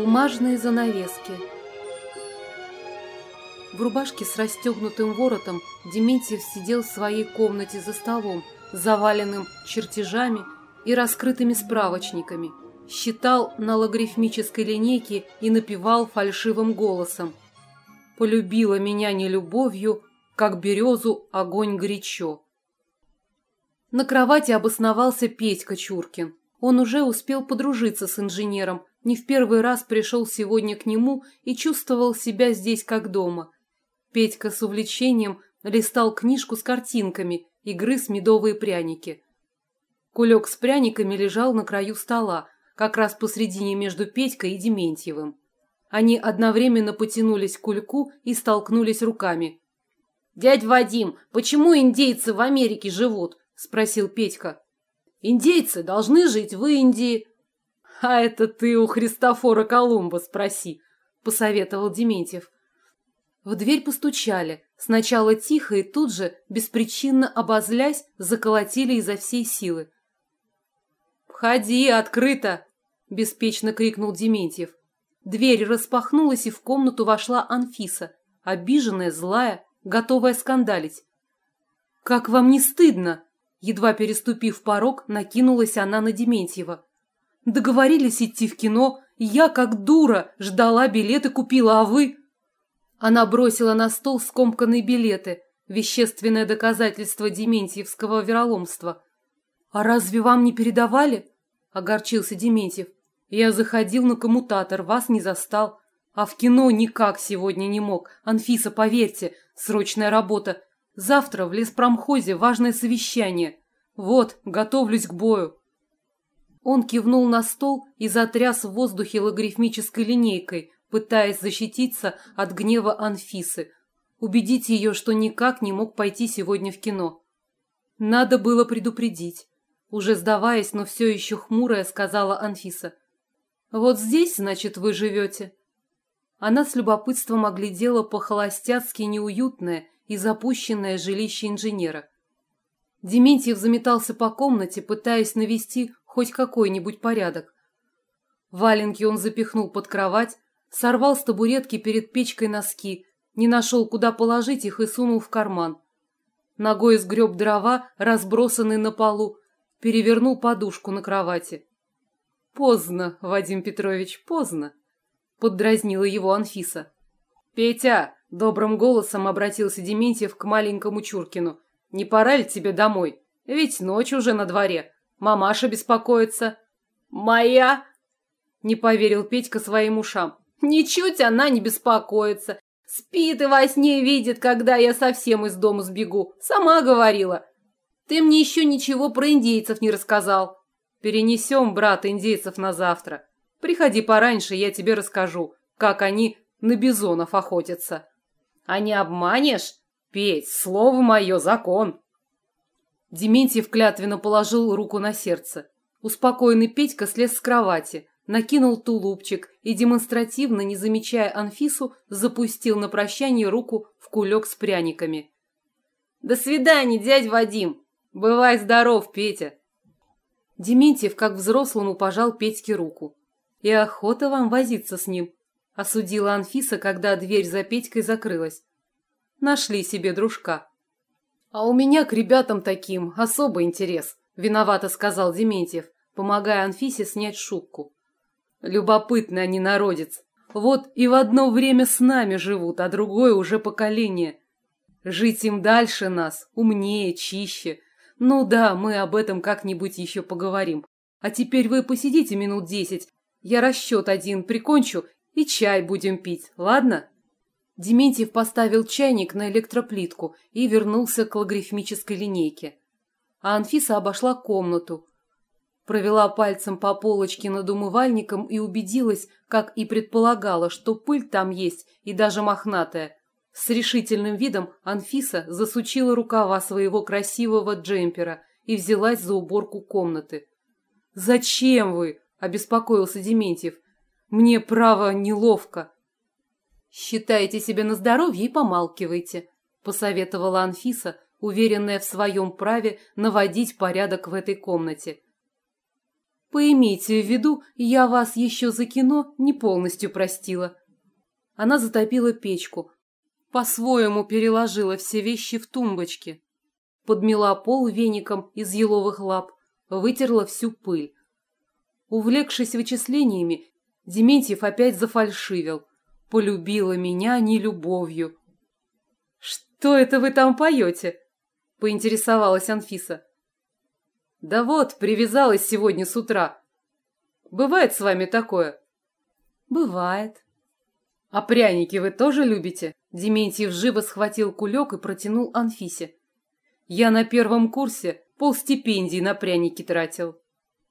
Бумажные занавески. В рубашке с расстегнутым воротом Дементьев сидел в своей комнате за столом, заваленным чертежами и раскрытыми справочниками, считал на логарифмической линейке и напевал фальшивым голосом. «Полюбила меня не любовью, как березу огонь горячо». На кровати обосновался Петька Чуркин. Он уже успел подружиться с инженером, не в первый раз пришел сегодня к нему и чувствовал себя здесь как дома. Петька с увлечением листал книжку с картинками и грыз медовые пряники. Кулек с пряниками лежал на краю стола, как раз посредине между Петькой и Дементьевым. Они одновременно потянулись к кульку и столкнулись руками. «Дядь Вадим, почему индейцы в Америке живут?» – спросил Петька. «Индейцы должны жить в Индии», «А это ты у Христофора Колумба спроси», – посоветовал Дементьев. В дверь постучали. Сначала тихо и тут же, беспричинно обозлясь, заколотили изо всей силы. «Входи, открыто!» – беспечно крикнул Дементьев. Дверь распахнулась, и в комнату вошла Анфиса, обиженная, злая, готовая скандалить. «Как вам не стыдно?» Едва переступив порог, накинулась она на Дементьева. Договорились идти в кино, я, как дура, ждала билеты купила, а вы...» Она бросила на стол скомканные билеты, вещественное доказательство дементьевского вероломства. «А разве вам не передавали?» – огорчился Дементьев. «Я заходил на коммутатор, вас не застал. А в кино никак сегодня не мог. Анфиса, поверьте, срочная работа. Завтра в леспромхозе важное совещание. Вот, готовлюсь к бою». Он кивнул на стол и затряс в воздухе логарифмической линейкой, пытаясь защититься от гнева Анфисы, убедить ее, что никак не мог пойти сегодня в кино. Надо было предупредить. Уже сдаваясь, но все еще хмурая, сказала Анфиса. «Вот здесь, значит, вы живете?» Она с любопытством оглядела по-холостяцки неуютное и запущенное жилище инженера. Дементьев заметался по комнате, пытаясь навести хоть какой-нибудь порядок. Валенки он запихнул под кровать, сорвал с табуретки перед печкой носки, не нашел, куда положить их и сунул в карман. Ногой сгреб дрова, разбросанные на полу, перевернул подушку на кровати. «Поздно, Вадим Петрович, поздно», — поддразнила его Анфиса. «Петя!» — добрым голосом обратился Дементьев к маленькому Чуркину. «Не пора ли тебе домой? Ведь ночь уже на дворе. Мамаша беспокоится. Моя? Не поверил Петька своим ушам. Ничуть она не беспокоится. Спит и во сне видит, когда я совсем из дома сбегу. Сама говорила. Ты мне еще ничего про индейцев не рассказал. Перенесем, брат, индейцев на завтра. Приходи пораньше, я тебе расскажу, как они на бизонов охотятся. А не обманешь? Петь, слово мое, закон. Дементьев клятвенно положил руку на сердце. Успокоенный Петька слез с кровати, накинул тулупчик и, демонстративно, не замечая Анфису, запустил на прощание руку в кулек с пряниками. «До свидания, дядь Вадим! Бывай здоров, Петя!» Дементьев, как взрослому, пожал Петьке руку. «И охота вам возиться с ним», – осудила Анфиса, когда дверь за Петькой закрылась. «Нашли себе дружка». «А у меня к ребятам таким особый интерес», – виновато сказал Дементьев, помогая Анфисе снять шубку. «Любопытный они народец. Вот и в одно время с нами живут, а другое уже поколение. Жить им дальше нас, умнее, чище. Ну да, мы об этом как-нибудь еще поговорим. А теперь вы посидите минут десять, я расчет один прикончу и чай будем пить, ладно?» Дементьев поставил чайник на электроплитку и вернулся к логарифмической линейке. А Анфиса обошла комнату, провела пальцем по полочке над умывальником и убедилась, как и предполагала, что пыль там есть и даже мохнатая. С решительным видом Анфиса засучила рукава своего красивого джемпера и взялась за уборку комнаты. «Зачем вы?» – обеспокоился Дементьев. «Мне, право, неловко». «Считайте себе на здоровье и помалкивайте», – посоветовала Анфиса, уверенная в своем праве наводить порядок в этой комнате. Поимейте в виду, я вас еще за кино не полностью простила. Она затопила печку, по-своему переложила все вещи в тумбочки, подмела пол веником из еловых лап, вытерла всю пыль. Увлекшись вычислениями, Дементьев опять зафальшивил. Полюбила меня не любовью. «Что это вы там поете?» – поинтересовалась Анфиса. «Да вот, привязалась сегодня с утра. Бывает с вами такое?» «Бывает». «А пряники вы тоже любите?» Дементьев живо схватил кулек и протянул Анфисе. «Я на первом курсе полстипендии на пряники тратил».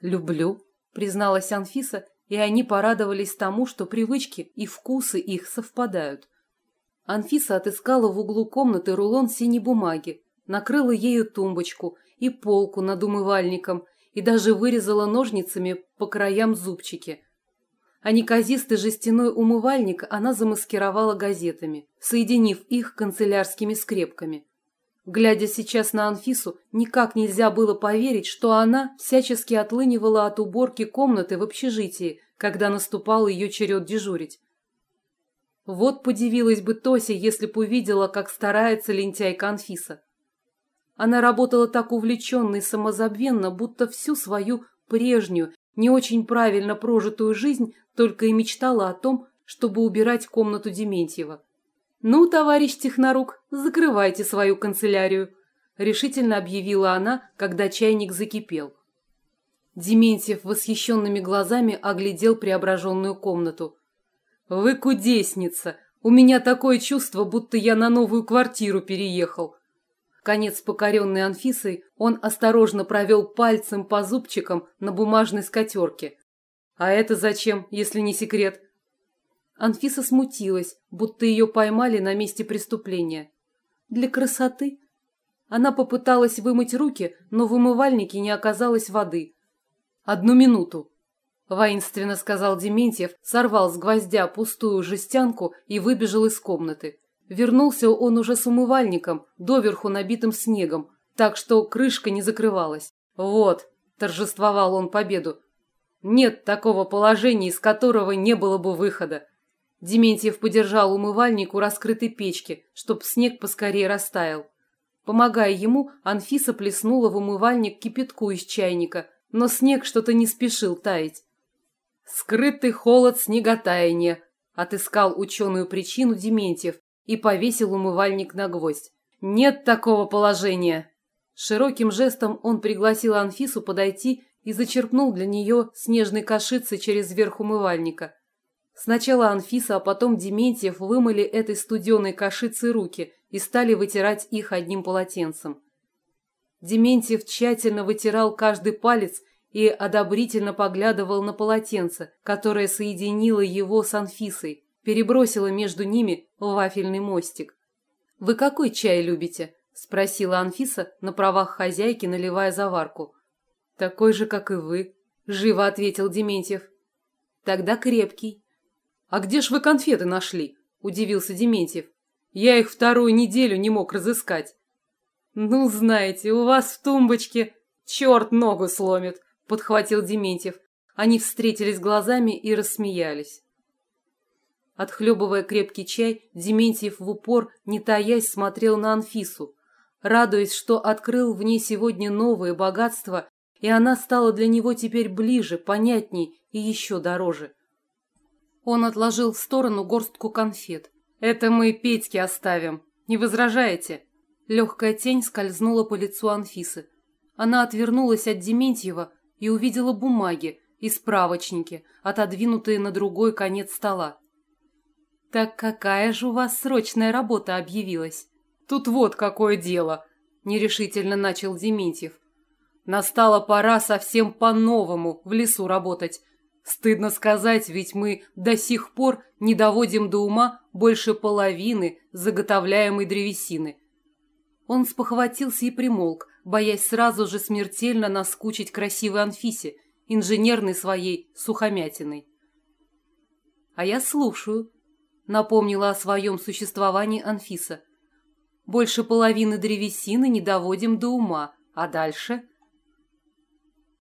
«Люблю», – призналась Анфиса, и они порадовались тому, что привычки и вкусы их совпадают. Анфиса отыскала в углу комнаты рулон синей бумаги, накрыла ею тумбочку и полку над умывальником и даже вырезала ножницами по краям зубчики. А неказистый жестяной умывальник она замаскировала газетами, соединив их канцелярскими скрепками. Глядя сейчас на Анфису, никак нельзя было поверить, что она всячески отлынивала от уборки комнаты в общежитии, когда наступал ее черед дежурить. Вот подивилась бы Тося, если бы увидела, как старается лентяйка Анфиса. Она работала так увлеченно и самозабвенно, будто всю свою прежнюю, не очень правильно прожитую жизнь только и мечтала о том, чтобы убирать комнату Дементьева. «Ну, товарищ технорук, закрывайте свою канцелярию», – решительно объявила она, когда чайник закипел. Дементьев восхищенными глазами оглядел преображенную комнату. «Вы кудесница! У меня такое чувство, будто я на новую квартиру переехал. Конец покоренный Анфисой, он осторожно провел пальцем по зубчикам на бумажной скатерке. «А это зачем, если не секрет?» Анфиса смутилась, будто ее поймали на месте преступления. «Для красоты?» Она попыталась вымыть руки, но в умывальнике не оказалось воды. «Одну минуту», – воинственно сказал Дементьев, сорвал с гвоздя пустую жестянку и выбежал из комнаты. Вернулся он уже с умывальником, доверху набитым снегом, так что крышка не закрывалась. «Вот», – торжествовал он победу, – «нет такого положения, из которого не было бы выхода». Дементьев подержал умывальник у раскрытой печки, чтоб снег поскорее растаял. Помогая ему, Анфиса плеснула в умывальник кипятку из чайника, но снег что-то не спешил таять. «Скрытый холод снеготаяния», – отыскал ученую причину Дементьев и повесил умывальник на гвоздь. «Нет такого положения!» Широким жестом он пригласил Анфису подойти и зачерпнул для нее снежной кашицы через верх умывальника. Сначала Анфиса, а потом Дементьев вымыли этой студеной кашицей руки и стали вытирать их одним полотенцем. Дементьев тщательно вытирал каждый палец и одобрительно поглядывал на полотенце, которое соединило его с Анфисой, перебросила между ними вафельный мостик. «Вы какой чай любите?» – спросила Анфиса на правах хозяйки, наливая заварку. «Такой же, как и вы», – живо ответил Дементьев. «Тогда крепкий». «А где ж вы конфеты нашли?» – удивился Дементьев. «Я их вторую неделю не мог разыскать». «Ну, знаете, у вас в тумбочке черт ногу сломит», – подхватил Дементьев. Они встретились глазами и рассмеялись. Отхлебывая крепкий чай, Дементьев в упор, не таясь, смотрел на Анфису, радуясь, что открыл в ней сегодня новое богатство, и она стала для него теперь ближе, понятней и еще дороже. Он отложил в сторону горстку конфет. «Это мы Петьке оставим. Не возражаете?» Легкая тень скользнула по лицу Анфисы. Она отвернулась от Дементьева и увидела бумаги и справочники, отодвинутые на другой конец стола. «Так какая же у вас срочная работа объявилась?» «Тут вот какое дело», – нерешительно начал Дементьев. «Настала пора совсем по-новому в лесу работать. Стыдно сказать, ведь мы до сих пор не доводим до ума больше половины заготовляемой древесины». Он спохватился и примолк, боясь сразу же смертельно наскучить красивой Анфисе, инженерной своей сухомятиной. «А я слушаю», напомнила о своем существовании Анфиса. Больше половины древесины не доводим до ума, а дальше?